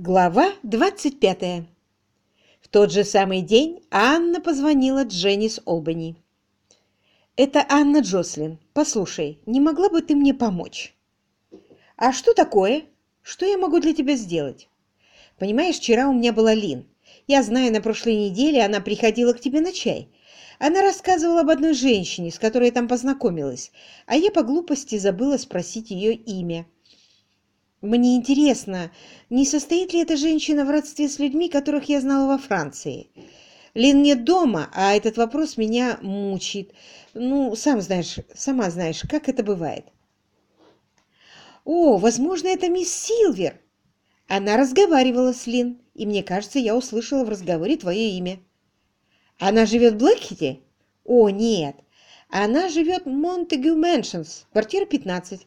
Глава 25. В тот же самый день Анна позвонила Дженнис Олбани. «Это Анна Джослин. Послушай, не могла бы ты мне помочь?» «А что такое? Что я могу для тебя сделать?» «Понимаешь, вчера у меня была Лин. Я знаю, на прошлой неделе она приходила к тебе на чай. Она рассказывала об одной женщине, с которой я там познакомилась, а я по глупости забыла спросить ее имя». Мне интересно, не состоит ли эта женщина в родстве с людьми, которых я знала во Франции? Лин нет дома, а этот вопрос меня мучит. Ну, сам знаешь, сама знаешь, как это бывает. О, возможно, это мисс Силвер. Она разговаривала с Лин, и мне кажется, я услышала в разговоре твое имя. Она живет в Блэкхите? О, нет. Она живет в Монтегю Мэншнс, квартира 15.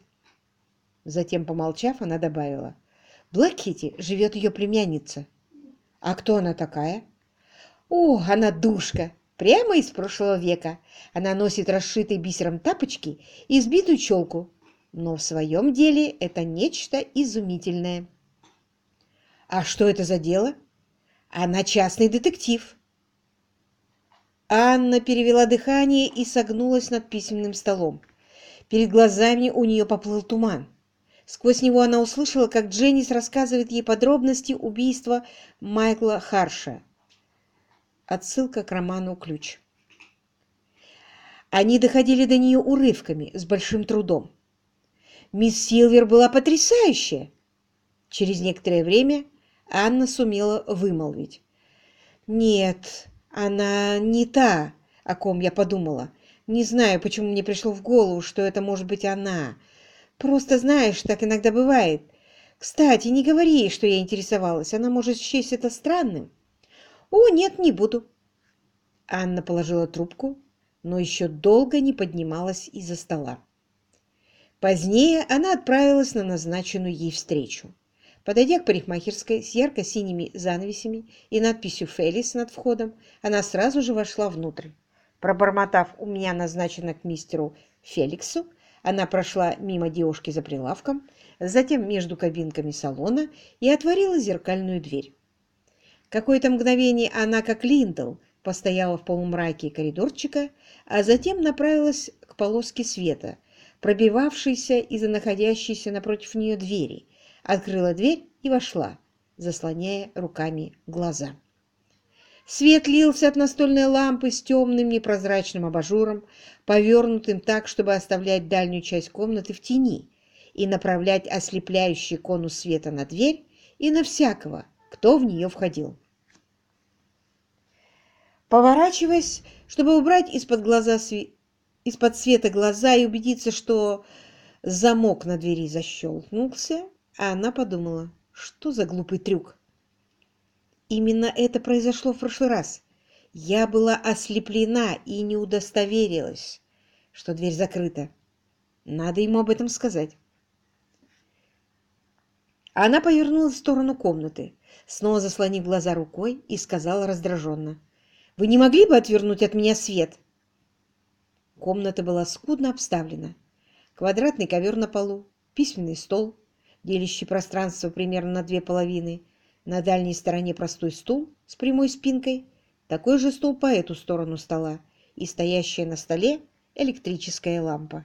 Затем, помолчав, она добавила. «Блэк живет ее племянница». «А кто она такая?» «О, она душка! Прямо из прошлого века. Она носит расшитые бисером тапочки и сбитую челку. Но в своем деле это нечто изумительное». «А что это за дело?» «Она частный детектив». Анна перевела дыхание и согнулась над письменным столом. Перед глазами у нее поплыл туман. Сквозь него она услышала, как Дженнис рассказывает ей подробности убийства Майкла Харша. Отсылка к роману «Ключ». Они доходили до нее урывками, с большим трудом. Мисс Силвер была потрясающая. Через некоторое время Анна сумела вымолвить. «Нет, она не та, о ком я подумала. Не знаю, почему мне пришло в голову, что это может быть она. Просто знаешь, так иногда бывает. Кстати, не говори ей, что я интересовалась. Она может счесть это странным. О, нет, не буду. Анна положила трубку, но еще долго не поднималась из-за стола. Позднее она отправилась на назначенную ей встречу. Подойдя к парикмахерской с ярко-синими занавесями и надписью «Фелис» над входом, она сразу же вошла внутрь. Пробормотав «У меня назначено к мистеру Феликсу», она прошла мимо девушки за прилавком, затем между кабинками салона и отворила зеркальную дверь. Какое-то мгновение она, как Линдл, постояла в полумраке коридорчика, а затем направилась к полоске света, пробивавшейся из-за находящейся напротив нее двери, открыла дверь и вошла, заслоняя руками глаза. Свет лился от настольной лампы с темным непрозрачным абажуром, повернутым так, чтобы оставлять дальнюю часть комнаты в тени и направлять ослепляющий конус света на дверь и на всякого, кто в нее входил. Поворачиваясь, чтобы убрать из-под глаза сви... из-под света глаза и убедиться, что замок на двери защелкнулся, она подумала, что за глупый трюк. Именно это произошло в прошлый раз. Я была ослеплена и не удостоверилась, что дверь закрыта. Надо ему об этом сказать. Она повернулась в сторону комнаты, снова заслонив глаза рукой, и сказала раздраженно. «Вы не могли бы отвернуть от меня свет?» Комната была скудно обставлена. Квадратный ковер на полу, письменный стол, делящий пространство примерно на две половины, на дальней стороне простой стул с прямой спинкой, такой же стул по эту сторону стола и стоящая на столе электрическая лампа.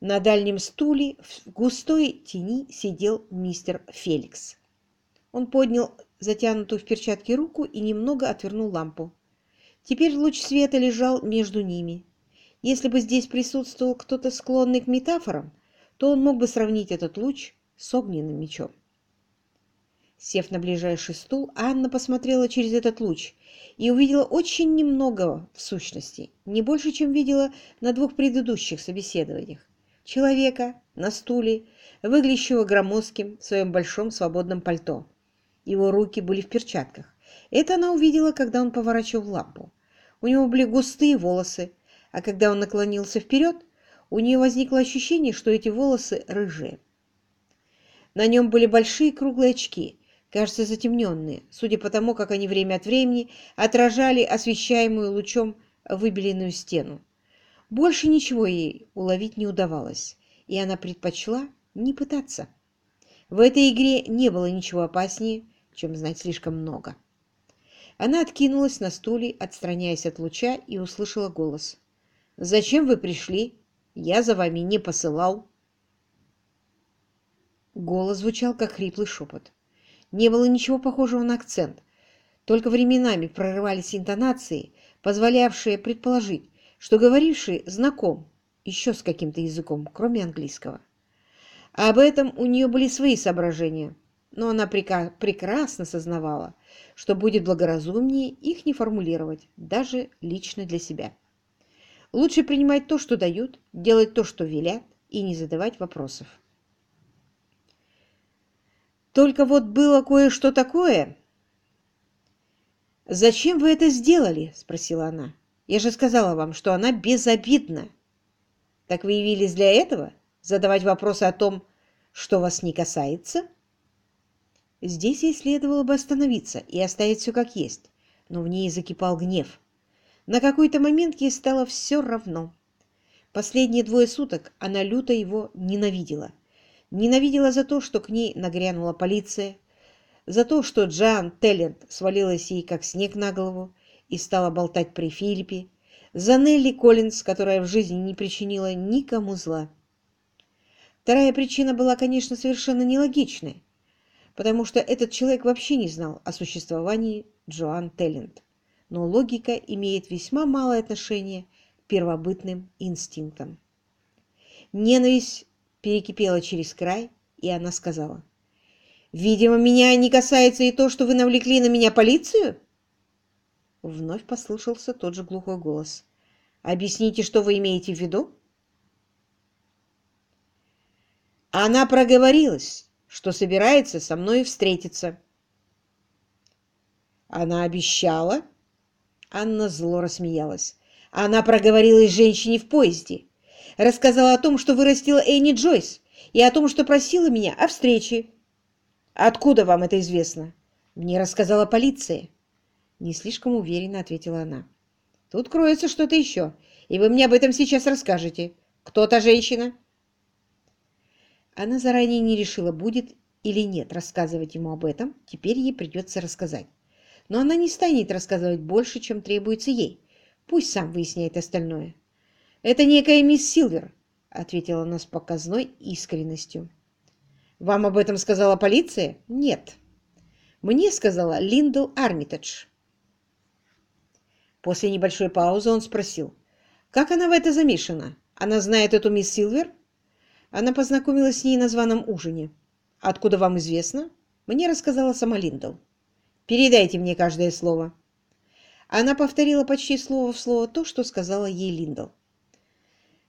На дальнем стуле в густой тени сидел мистер Феликс. Он поднял затянутую в перчатки руку и немного отвернул лампу. Теперь луч света лежал между ними. Если бы здесь присутствовал кто-то склонный к метафорам, то он мог бы сравнить этот луч с огненным мечом. Сев на ближайший стул, Анна посмотрела через этот луч и увидела очень немного в сущности, не больше, чем видела на двух предыдущих собеседованиях. Человека на стуле, выглядящего громоздким в своем большом свободном пальто. Его руки были в перчатках. Это она увидела, когда он поворачивал лампу. У него были густые волосы, а когда он наклонился вперед, у нее возникло ощущение, что эти волосы рыжие. На нем были большие круглые очки, кажется, затемненные, судя по тому, как они время от времени отражали освещаемую лучом выбеленную стену. Больше ничего ей уловить не удавалось, и она предпочла не пытаться. В этой игре не было ничего опаснее, чем знать слишком много. Она откинулась на стуле, отстраняясь от луча, и услышала голос. «Зачем вы пришли? Я за вами не посылал». Голос звучал, как хриплый шепот. Не было ничего похожего на акцент, только временами прорывались интонации, позволявшие предположить, что говоривший знаком еще с каким-то языком, кроме английского. А об этом у нее были свои соображения, но она прекрасно сознавала, что будет благоразумнее их не формулировать, даже лично для себя. Лучше принимать то, что дают, делать то, что велят, и не задавать вопросов. Только вот было кое-что такое. «Зачем вы это сделали?» – спросила она. «Я же сказала вам, что она безобидна». «Так вы явились для этого? Задавать вопросы о том, что вас не касается?» Здесь ей следовало бы остановиться и оставить все как есть, но в ней закипал гнев. На какой-то момент ей стало все равно. Последние двое суток она люто его ненавидела. Ненавидела за то, что к ней нагрянула полиция, за то, что Джан Теллент свалилась ей как снег на голову и стала болтать при Филиппе, за Нелли Коллинз, которая в жизни не причинила никому зла. Вторая причина была, конечно, совершенно нелогичной потому что этот человек вообще не знал о существовании Джоан Теллент. Но логика имеет весьма малое отношение к первобытным инстинктам. Ненависть перекипела через край, и она сказала, «Видимо, меня не касается и то, что вы навлекли на меня полицию?» Вновь послышался тот же глухой голос. «Объясните, что вы имеете в виду?» Она проговорилась, что собирается со мной встретиться. Она обещала? Анна зло рассмеялась. Она проговорилась женщине в поезде. Рассказала о том, что вырастила Энни Джойс, и о том, что просила меня о встрече. Откуда вам это известно? Мне рассказала полиция. Не слишком уверенно ответила она. Тут кроется что-то еще, и вы мне об этом сейчас расскажете. Кто та женщина? Она заранее не решила, будет или нет рассказывать ему об этом, теперь ей придется рассказать. Но она не станет рассказывать больше, чем требуется ей. Пусть сам выясняет остальное. «Это некая мисс Силвер», — ответила она с показной искренностью. «Вам об этом сказала полиция?» «Нет». «Мне сказала Линдл Армитедж». После небольшой паузы он спросил, «Как она в это замешана? Она знает эту мисс Силвер?» Она познакомилась с ней на званом ужине. Откуда вам известно? Мне рассказала сама Линдл. Передайте мне каждое слово. Она повторила почти слово в слово то, что сказала ей Линдл.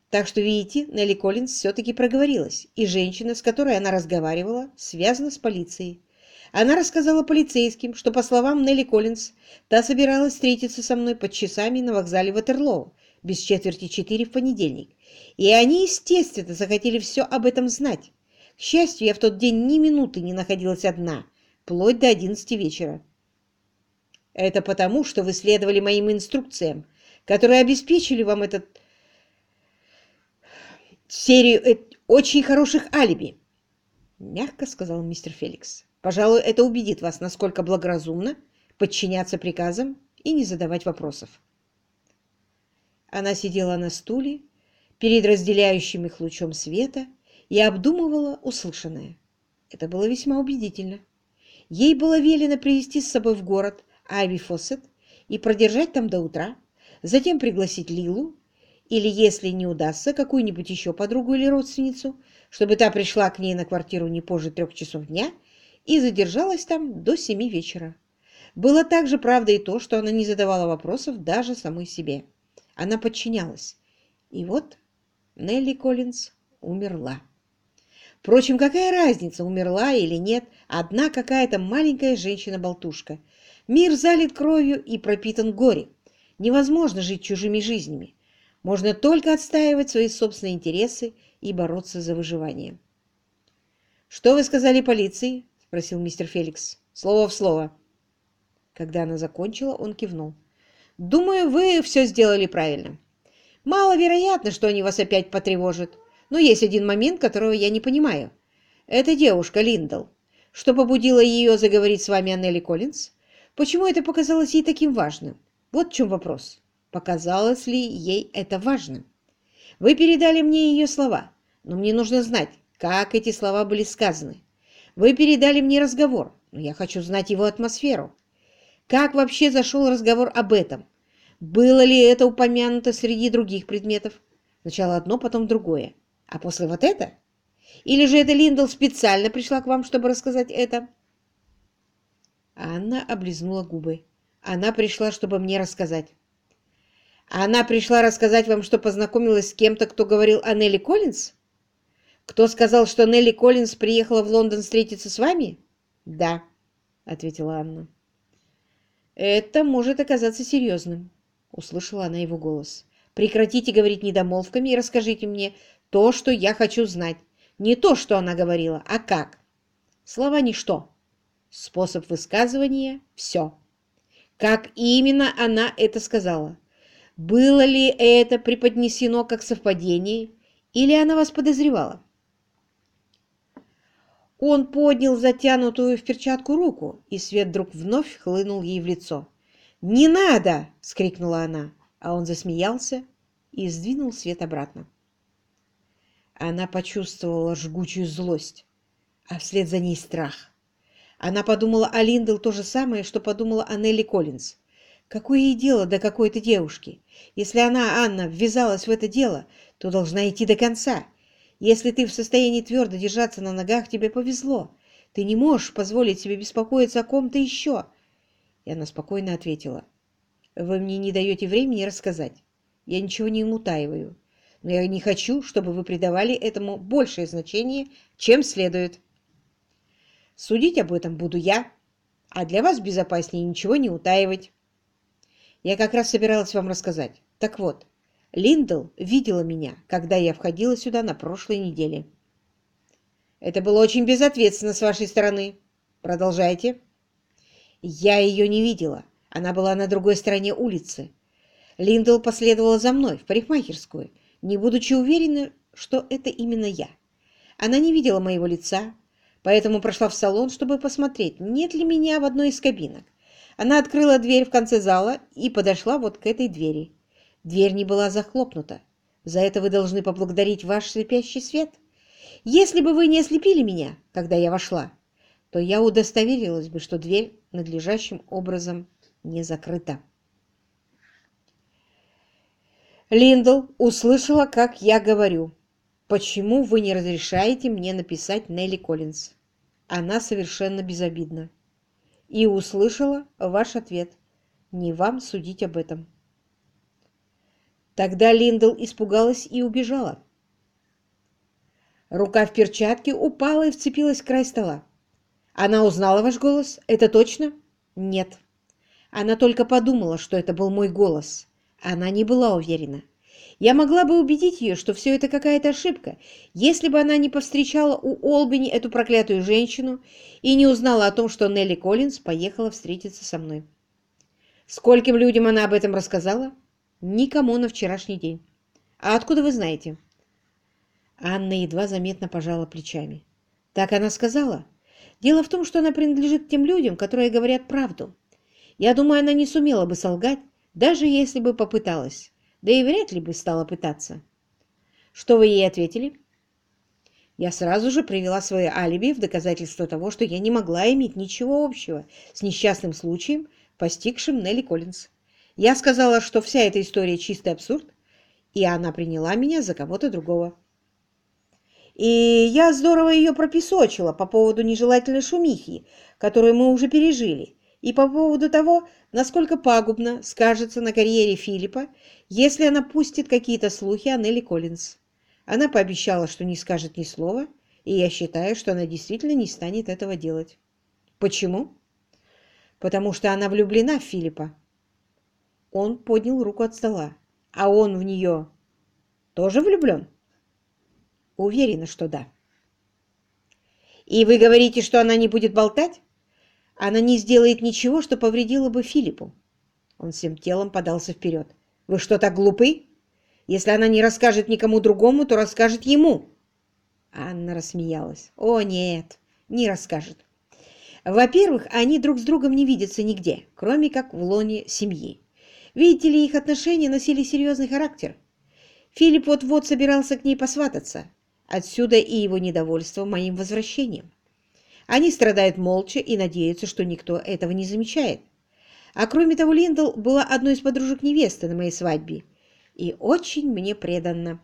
Так что, видите, Нелли Коллинз все-таки проговорилась, и женщина, с которой она разговаривала, связана с полицией. Она рассказала полицейским, что, по словам Нелли Коллинз, та собиралась встретиться со мной под часами на вокзале Ватерлоу без четверти четыре в понедельник, и они, естественно, захотели все об этом знать. К счастью, я в тот день ни минуты не находилась одна, вплоть до одиннадцати вечера. Это потому, что вы следовали моим инструкциям, которые обеспечили вам этот серию э, очень хороших алиби, — мягко сказал мистер Феликс. Пожалуй, это убедит вас, насколько благоразумно подчиняться приказам и не задавать вопросов. Она сидела на стуле перед разделяющим их лучом света и обдумывала услышанное. Это было весьма убедительно. Ей было велено привезти с собой в город Айви Фоссет и продержать там до утра, затем пригласить Лилу, или, если не удастся, какую-нибудь еще подругу или родственницу, чтобы та пришла к ней на квартиру не позже трех часов дня и задержалась там до семи вечера. Было также правда и то, что она не задавала вопросов даже самой себе. Она подчинялась. И вот Нелли Коллинз умерла. Впрочем, какая разница, умерла или нет, одна какая-то маленькая женщина-болтушка. Мир залит кровью и пропитан горе. Невозможно жить чужими жизнями. Можно только отстаивать свои собственные интересы и бороться за выживание. «Что вы сказали полиции?» – спросил мистер Феликс. «Слово в слово». Когда она закончила, он кивнул. Думаю, вы все сделали правильно. Маловероятно, что они вас опять потревожат. Но есть один момент, которого я не понимаю. эта девушка Линдл, что побудило ее заговорить с вами о Нелли Коллинз? Почему это показалось ей таким важным? Вот в чем вопрос. Показалось ли ей это важным? Вы передали мне ее слова, но мне нужно знать, как эти слова были сказаны. Вы передали мне разговор, но я хочу знать его атмосферу. Как вообще зашел разговор об этом? Было ли это упомянуто среди других предметов? Сначала одно, потом другое. А после вот это? Или же это Линдл специально пришла к вам, чтобы рассказать это? Анна облизнула губы. Она пришла, чтобы мне рассказать. Она пришла рассказать вам, что познакомилась с кем-то, кто говорил о Нелли Коллинз? Кто сказал, что Нелли Коллинз приехала в Лондон встретиться с вами? Да, ответила Анна. Это может оказаться серьезным, услышала она его голос. Прекратите говорить недомолвками и расскажите мне то, что я хочу знать. Не то, что она говорила, а как. Слова ничто. Способ высказывания – все. Как именно она это сказала? Было ли это преподнесено как совпадение, или она вас подозревала? Он поднял затянутую в перчатку руку, и свет вдруг вновь хлынул ей в лицо. «Не надо!» — вскрикнула она, а он засмеялся и сдвинул свет обратно. Она почувствовала жгучую злость, а вслед за ней страх. Она подумала о Линдл то же самое, что подумала о Нелли Коллинз. Какое ей дело до какой-то девушки? Если она, Анна, ввязалась в это дело, то должна идти до конца. Если ты в состоянии твердо держаться на ногах, тебе повезло. Ты не можешь позволить себе беспокоиться о ком-то еще. И она спокойно ответила. Вы мне не даете времени рассказать. Я ничего не утаиваю но я не хочу, чтобы вы придавали этому большее значение, чем следует. Судить об этом буду я, а для вас безопаснее ничего не утаивать. Я как раз собиралась вам рассказать. Так вот, Линдл видела меня, когда я входила сюда на прошлой неделе. Это было очень безответственно с вашей стороны. Продолжайте. Я ее не видела. Она была на другой стороне улицы. Линдл последовала за мной в парикмахерскую, не будучи уверена, что это именно я. Она не видела моего лица, поэтому прошла в салон, чтобы посмотреть, нет ли меня в одной из кабинок. Она открыла дверь в конце зала и подошла вот к этой двери. Дверь не была захлопнута. За это вы должны поблагодарить ваш слепящий свет. Если бы вы не ослепили меня, когда я вошла, то я удостоверилась бы, что дверь надлежащим образом не закрыта. Линдл услышала, как я говорю. «Почему вы не разрешаете мне написать Нелли Коллинз?» Она совершенно безобидна. И услышала ваш ответ. Не вам судить об этом. Тогда Линдл испугалась и убежала. Рука в перчатке упала и вцепилась в край стола. Она узнала ваш голос? Это точно? Нет. Она только подумала, что это был мой голос. Она не была уверена. Я могла бы убедить ее, что все это какая-то ошибка, если бы она не повстречала у Олбини эту проклятую женщину и не узнала о том, что Нелли Коллинз поехала встретиться со мной. Скольким людям она об этом рассказала? Никому на вчерашний день. А откуда вы знаете? Анна едва заметно пожала плечами. Так она сказала. Дело в том, что она принадлежит тем людям, которые говорят правду. Я думаю, она не сумела бы солгать, даже если бы попыталась, да и вряд ли бы стала пытаться. Что вы ей ответили? Я сразу же привела свое алиби в доказательство того, что я не могла иметь ничего общего с несчастным случаем, постигшим Нелли Коллинз. Я сказала, что вся эта история чистый абсурд, и она приняла меня за кого-то другого. И я здорово ее пропесочила по поводу нежелательной шумихи, которую мы уже пережили, и по поводу того, насколько пагубно скажется на карьере Филиппа, если она пустит какие-то слухи о Нелли Коллинз. Она пообещала, что не скажет ни слова, и я считаю, что она действительно не станет этого делать. Почему? Потому что она влюблена в Филиппа. Он поднял руку от стола. А он в нее тоже влюблен? Уверена, что да. И вы говорите, что она не будет болтать? Она не сделает ничего, что повредило бы Филиппу. Он всем телом подался вперед. «Вы что, так глупы? Если она не расскажет никому другому, то расскажет ему». Анна рассмеялась. «О, нет, не расскажет. Во-первых, они друг с другом не видятся нигде, кроме как в лоне семьи. Видите ли, их отношения носили серьезный характер. Филипп вот-вот собирался к ней посвататься. Отсюда и его недовольство моим возвращением. Они страдают молча и надеются, что никто этого не замечает. А кроме того, Линдл была одной из подружек невесты на моей свадьбе и очень мне преданна.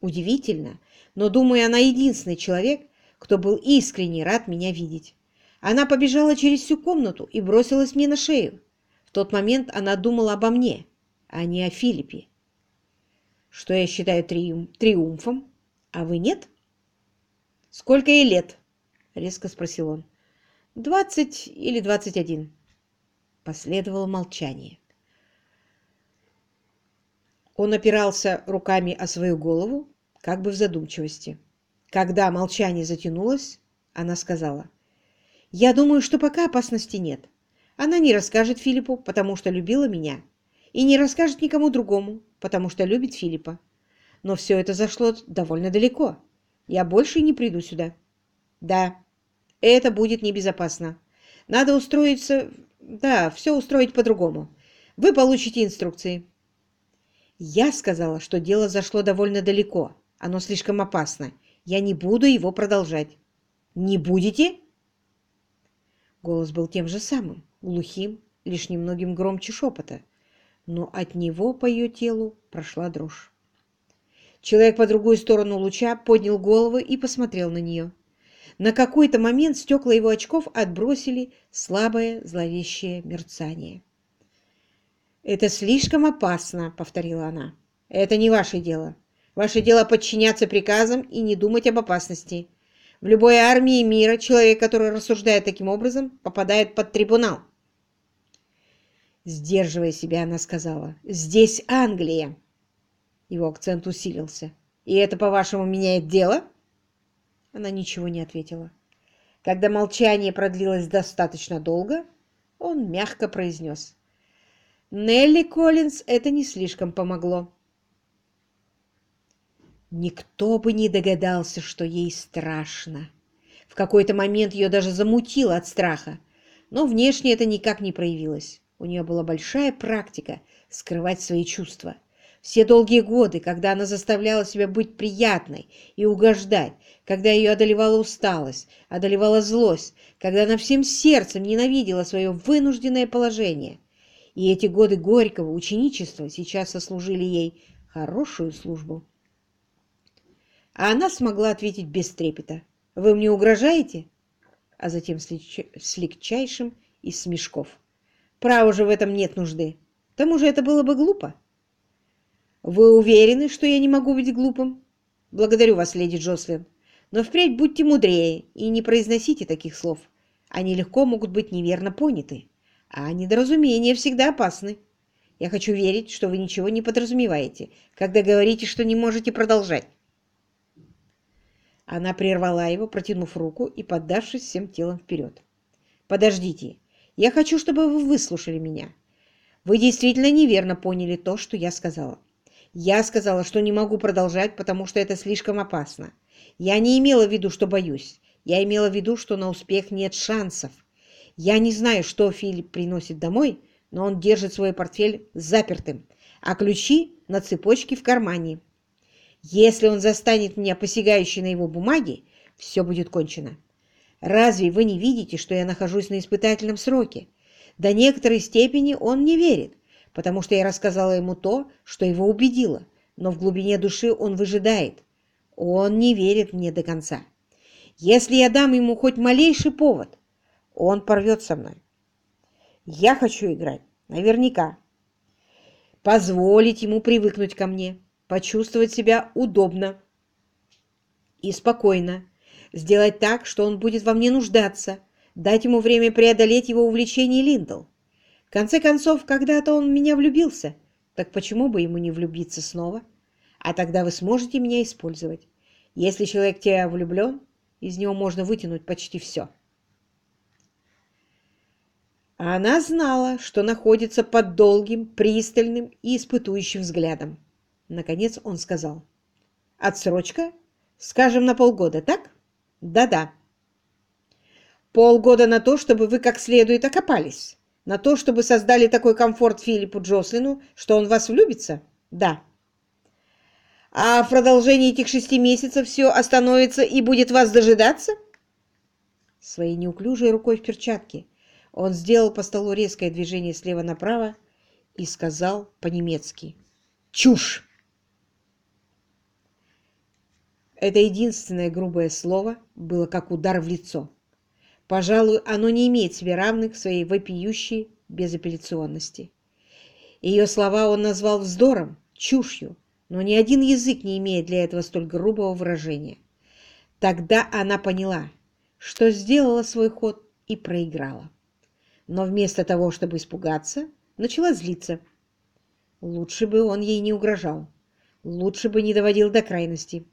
Удивительно, но, думаю, она единственный человек, кто был искренне рад меня видеть. Она побежала через всю комнату и бросилась мне на шею. В тот момент она думала обо мне, а не о Филиппе. Что я считаю триум триумфом, а вы нет? Сколько ей лет? — резко спросил он. «Двадцать или двадцать один?» Последовало молчание. Он опирался руками о свою голову, как бы в задумчивости. Когда молчание затянулось, она сказала, «Я думаю, что пока опасности нет. Она не расскажет Филиппу, потому что любила меня, и не расскажет никому другому, потому что любит Филиппа. Но все это зашло довольно далеко. Я больше не приду сюда». «Да, это будет небезопасно. Надо устроиться... Да, все устроить по-другому. Вы получите инструкции. Я сказала, что дело зашло довольно далеко. Оно слишком опасно. Я не буду его продолжать. Не будете? Голос был тем же самым, глухим, лишь немногим громче шепота. Но от него по ее телу прошла дрожь. Человек по другую сторону луча поднял голову и посмотрел на нее. На какой-то момент стекла его очков отбросили слабое зловещее мерцание. «Это слишком опасно», — повторила она. «Это не ваше дело. Ваше дело подчиняться приказам и не думать об опасности. В любой армии мира человек, который рассуждает таким образом, попадает под трибунал». Сдерживая себя, она сказала, «Здесь Англия». Его акцент усилился. «И это, по-вашему, меняет дело?» Она ничего не ответила. Когда молчание продлилось достаточно долго, он мягко произнес. Нелли Коллинз это не слишком помогло. Никто бы не догадался, что ей страшно. В какой-то момент ее даже замутило от страха, но внешне это никак не проявилось. У нее была большая практика скрывать свои чувства. Все долгие годы, когда она заставляла себя быть приятной и угождать, когда ее одолевала усталость, одолевала злость, когда она всем сердцем ненавидела свое вынужденное положение. И эти годы горького ученичества сейчас сослужили ей хорошую службу. А она смогла ответить без трепета. «Вы мне угрожаете?» А затем с, легчайшим из смешков. «Право же в этом нет нужды. К тому же это было бы глупо». «Вы уверены, что я не могу быть глупым?» «Благодарю вас, леди Джослин. Но впредь будьте мудрее и не произносите таких слов. Они легко могут быть неверно поняты, а недоразумения всегда опасны. Я хочу верить, что вы ничего не подразумеваете, когда говорите, что не можете продолжать». Она прервала его, протянув руку и поддавшись всем телом вперед. «Подождите, я хочу, чтобы вы выслушали меня. Вы действительно неверно поняли то, что я сказала. Я сказала, что не могу продолжать, потому что это слишком опасно. Я не имела в виду, что боюсь. Я имела в виду, что на успех нет шансов. Я не знаю, что Филипп приносит домой, но он держит свой портфель запертым, а ключи на цепочке в кармане. Если он застанет меня посягающей на его бумаги, все будет кончено. Разве вы не видите, что я нахожусь на испытательном сроке? До некоторой степени он не верит, потому что я рассказала ему то, что его убедило, но в глубине души он выжидает. Он не верит мне до конца. Если я дам ему хоть малейший повод, он порвет со мной. Я хочу играть, наверняка. Позволить ему привыкнуть ко мне, почувствовать себя удобно и спокойно, сделать так, что он будет во мне нуждаться, дать ему время преодолеть его увлечение Линдл конце концов, когда-то он в меня влюбился. Так почему бы ему не влюбиться снова? А тогда вы сможете меня использовать. Если человек тебя влюблен, из него можно вытянуть почти все. Она знала, что находится под долгим, пристальным и испытующим взглядом. Наконец он сказал. «Отсрочка? Скажем, на полгода, так? Да-да. Полгода на то, чтобы вы как следует окопались. На то, чтобы создали такой комфорт Филиппу Джослину, что он в вас влюбится? Да. А в продолжении этих шести месяцев все остановится и будет вас дожидаться? Своей неуклюжей рукой в перчатке он сделал по столу резкое движение слева направо и сказал по-немецки «Чушь!». Это единственное грубое слово было как удар в лицо. Пожалуй, оно не имеет себе равных в своей вопиющей безапелляционности. Ее слова он назвал вздором, чушью, но ни один язык не имеет для этого столь грубого выражения. Тогда она поняла, что сделала свой ход и проиграла. Но вместо того, чтобы испугаться, начала злиться. Лучше бы он ей не угрожал, лучше бы не доводил до крайности.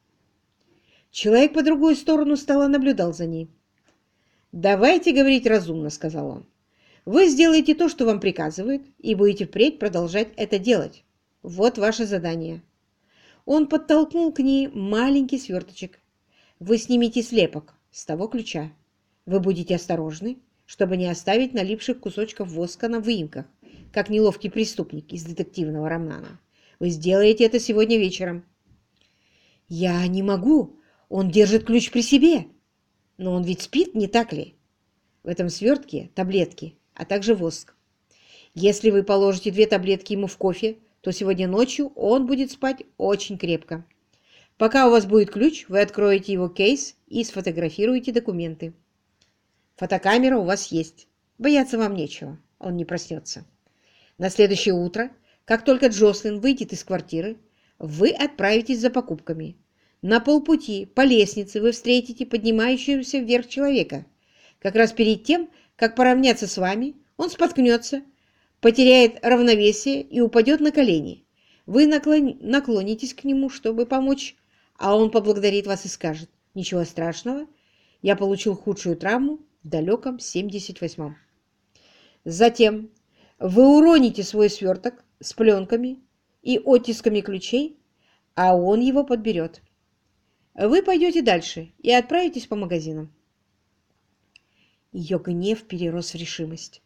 Человек по другую сторону стола наблюдал за ней. «Давайте говорить разумно», — сказал он. «Вы сделаете то, что вам приказывают, и будете впредь продолжать это делать. Вот ваше задание». Он подтолкнул к ней маленький сверточек. «Вы снимете слепок с того ключа. Вы будете осторожны, чтобы не оставить налипших кусочков воска на выемках, как неловкий преступник из детективного романа. Вы сделаете это сегодня вечером». «Я не могу. Он держит ключ при себе», но он ведь спит, не так ли? В этом свертке таблетки, а также воск. Если вы положите две таблетки ему в кофе, то сегодня ночью он будет спать очень крепко. Пока у вас будет ключ, вы откроете его кейс и сфотографируете документы. Фотокамера у вас есть. Бояться вам нечего, он не проснется. На следующее утро, как только Джослин выйдет из квартиры, вы отправитесь за покупками. На полпути по лестнице вы встретите поднимающегося вверх человека. Как раз перед тем, как поравняться с вами, он споткнется, потеряет равновесие и упадет на колени. Вы наклон... наклонитесь к нему, чтобы помочь, а он поблагодарит вас и скажет, «Ничего страшного, я получил худшую травму в далеком 78-м». Затем вы уроните свой сверток с пленками и оттисками ключей, а он его подберет. Вы пойдете дальше и отправитесь по магазинам. Ее гнев перерос в решимость.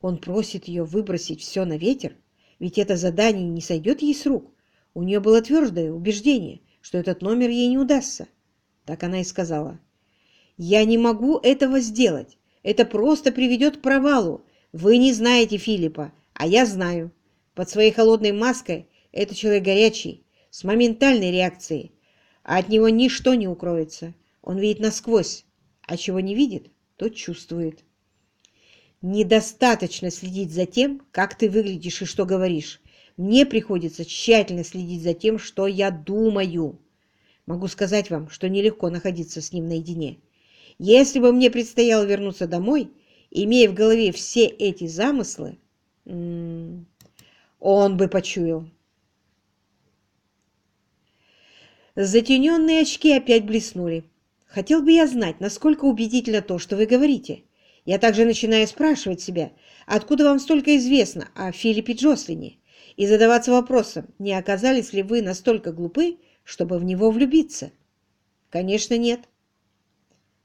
Он просит ее выбросить все на ветер, ведь это задание не сойдет ей с рук. У нее было твердое убеждение, что этот номер ей не удастся. Так она и сказала. «Я не могу этого сделать. Это просто приведет к провалу. Вы не знаете Филиппа, а я знаю. Под своей холодной маской это человек горячий, с моментальной реакцией а от него ничто не укроется. Он видит насквозь, а чего не видит, то чувствует. Недостаточно следить за тем, как ты выглядишь и что говоришь. Мне приходится тщательно следить за тем, что я думаю. Могу сказать вам, что нелегко находиться с ним наедине. Если бы мне предстояло вернуться домой, имея в голове все эти замыслы, он бы почуял. Затененные очки опять блеснули. Хотел бы я знать, насколько убедительно то, что вы говорите. Я также начинаю спрашивать себя, откуда вам столько известно о Филиппе Джослине, и задаваться вопросом, не оказались ли вы настолько глупы, чтобы в него влюбиться. Конечно, нет.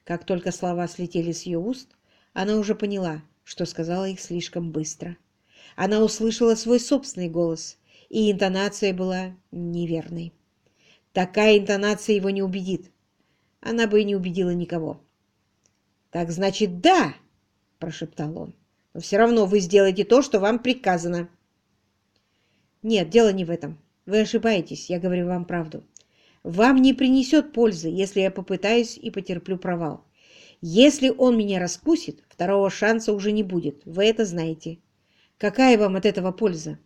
Как только слова слетели с ее уст, она уже поняла, что сказала их слишком быстро. Она услышала свой собственный голос, и интонация была неверной. Такая интонация его не убедит. Она бы и не убедила никого. «Так значит, да!» – прошептал он. «Но все равно вы сделаете то, что вам приказано». «Нет, дело не в этом. Вы ошибаетесь, я говорю вам правду. Вам не принесет пользы, если я попытаюсь и потерплю провал. Если он меня раскусит, второго шанса уже не будет. Вы это знаете. Какая вам от этого польза?»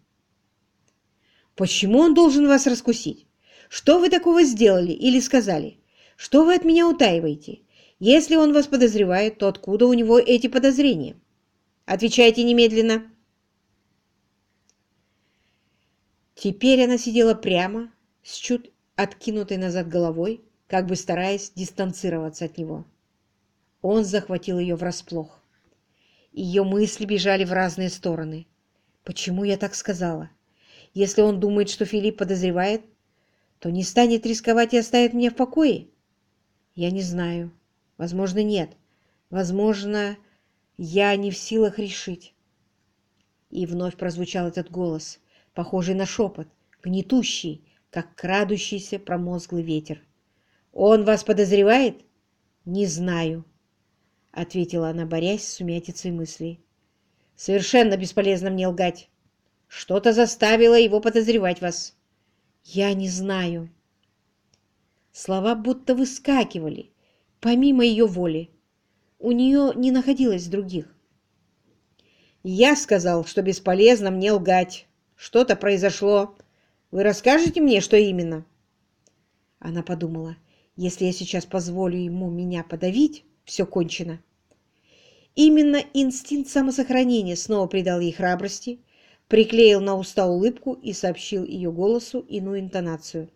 «Почему он должен вас раскусить? Что вы такого сделали или сказали? Что вы от меня утаиваете? Если он вас подозревает, то откуда у него эти подозрения? Отвечайте немедленно. Теперь она сидела прямо, с чуть откинутой назад головой, как бы стараясь дистанцироваться от него. Он захватил ее врасплох. Ее мысли бежали в разные стороны. Почему я так сказала? Если он думает, что Филипп подозревает, то не станет рисковать и оставит меня в покое? Я не знаю. Возможно, нет. Возможно, я не в силах решить. И вновь прозвучал этот голос, похожий на шепот, гнетущий, как крадущийся промозглый ветер. «Он вас подозревает?» «Не знаю», — ответила она, борясь с сумятицей мыслей. «Совершенно бесполезно мне лгать. Что-то заставило его подозревать вас». «Я не знаю». Слова будто выскакивали, помимо ее воли. У нее не находилось других. «Я сказал, что бесполезно мне лгать. Что-то произошло. Вы расскажете мне, что именно?» Она подумала, если я сейчас позволю ему меня подавить, все кончено. Именно инстинкт самосохранения снова придал ей храбрости, приклеил на уста улыбку и сообщил ее голосу иную интонацию.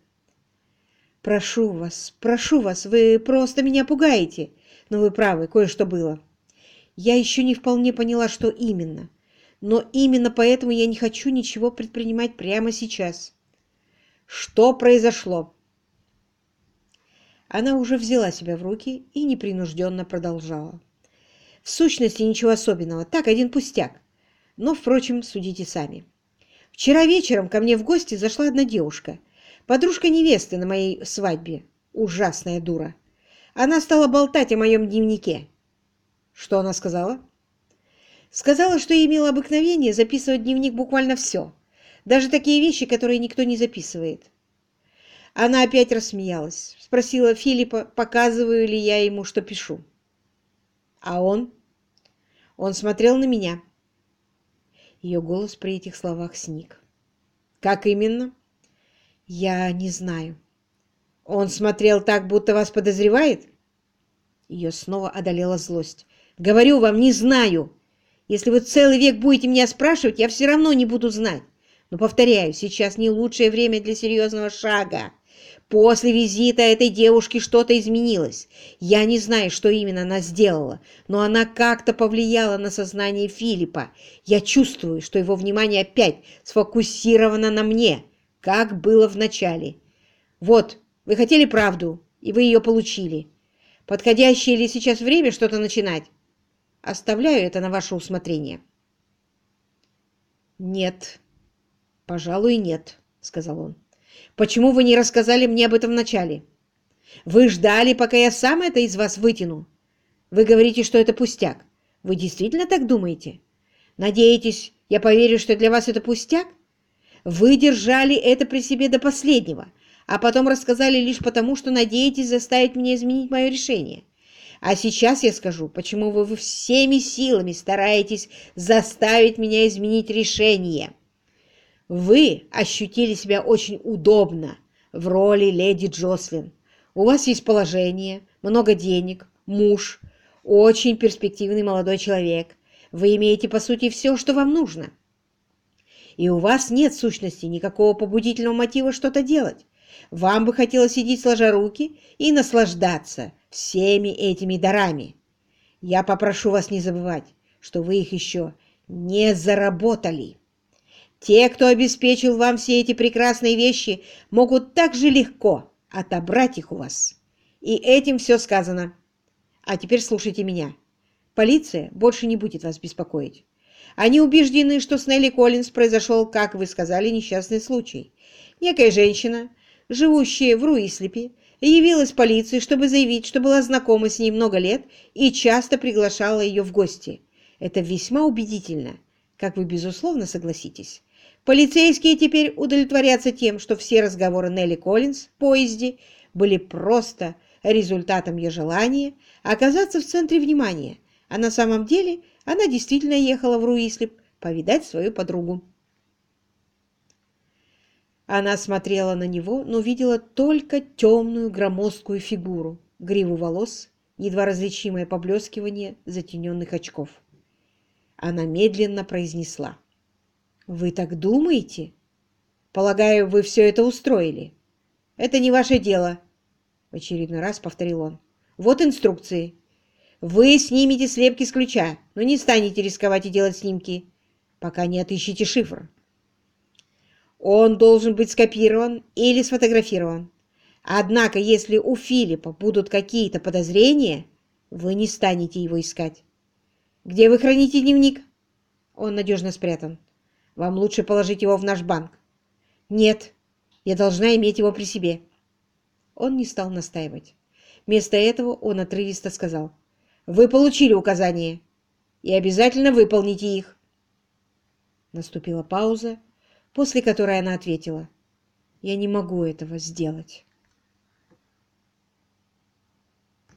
«Прошу вас, прошу вас, вы просто меня пугаете. Но вы правы, кое-что было. Я еще не вполне поняла, что именно. Но именно поэтому я не хочу ничего предпринимать прямо сейчас. Что произошло?» Она уже взяла себя в руки и непринужденно продолжала. «В сущности, ничего особенного. Так, один пустяк. Но, впрочем, судите сами. Вчера вечером ко мне в гости зашла одна девушка. Подружка невесты на моей свадьбе. Ужасная дура. Она стала болтать о моем дневнике. Что она сказала? Сказала, что я имела обыкновение записывать в дневник буквально все. Даже такие вещи, которые никто не записывает. Она опять рассмеялась. Спросила Филиппа, показываю ли я ему, что пишу. А он? Он смотрел на меня. Ее голос при этих словах сник. Как именно? «Я не знаю». «Он смотрел так, будто вас подозревает?» Ее снова одолела злость. «Говорю вам, не знаю. Если вы целый век будете меня спрашивать, я все равно не буду знать. Но, повторяю, сейчас не лучшее время для серьезного шага. После визита этой девушки что-то изменилось. Я не знаю, что именно она сделала, но она как-то повлияла на сознание Филиппа. Я чувствую, что его внимание опять сфокусировано на мне как было в начале. Вот, вы хотели правду, и вы ее получили. Подходящее ли сейчас время что-то начинать? Оставляю это на ваше усмотрение. Нет, пожалуй, нет, сказал он. Почему вы не рассказали мне об этом вначале? Вы ждали, пока я сам это из вас вытяну. Вы говорите, что это пустяк. Вы действительно так думаете? Надеетесь, я поверю, что для вас это пустяк? Вы держали это при себе до последнего, а потом рассказали лишь потому, что надеетесь заставить меня изменить мое решение. А сейчас я скажу, почему вы всеми силами стараетесь заставить меня изменить решение. Вы ощутили себя очень удобно в роли леди Джослин. У вас есть положение, много денег, муж, очень перспективный молодой человек. Вы имеете, по сути, все, что вам нужно и у вас нет сущности никакого побудительного мотива что-то делать. Вам бы хотелось сидеть сложа руки и наслаждаться всеми этими дарами. Я попрошу вас не забывать, что вы их еще не заработали. Те, кто обеспечил вам все эти прекрасные вещи, могут так же легко отобрать их у вас. И этим все сказано. А теперь слушайте меня. Полиция больше не будет вас беспокоить. Они убеждены, что с Нелли Коллинз произошел, как вы сказали, несчастный случай. Некая женщина, живущая в Руислипе, явилась в полицию, чтобы заявить, что была знакома с ней много лет и часто приглашала ее в гости. Это весьма убедительно, как вы, безусловно, согласитесь. Полицейские теперь удовлетворятся тем, что все разговоры Нелли Коллинз в поезде были просто результатом ее желания оказаться в центре внимания, а на самом деле она действительно ехала в Руислип повидать свою подругу. Она смотрела на него, но видела только темную громоздкую фигуру, гриву волос, едва различимое поблескивание затененных очков. Она медленно произнесла. «Вы так думаете? Полагаю, вы все это устроили. Это не ваше дело», — в очередной раз повторил он. «Вот инструкции. Вы снимете слепки с ключа, но не станете рисковать и делать снимки, пока не отыщете шифр. Он должен быть скопирован или сфотографирован. Однако, если у Филиппа будут какие-то подозрения, вы не станете его искать. Где вы храните дневник? Он надежно спрятан. Вам лучше положить его в наш банк. Нет, я должна иметь его при себе. Он не стал настаивать. Вместо этого он отрывисто сказал. Вы получили указания и обязательно выполните их. Наступила пауза, после которой она ответила. Я не могу этого сделать.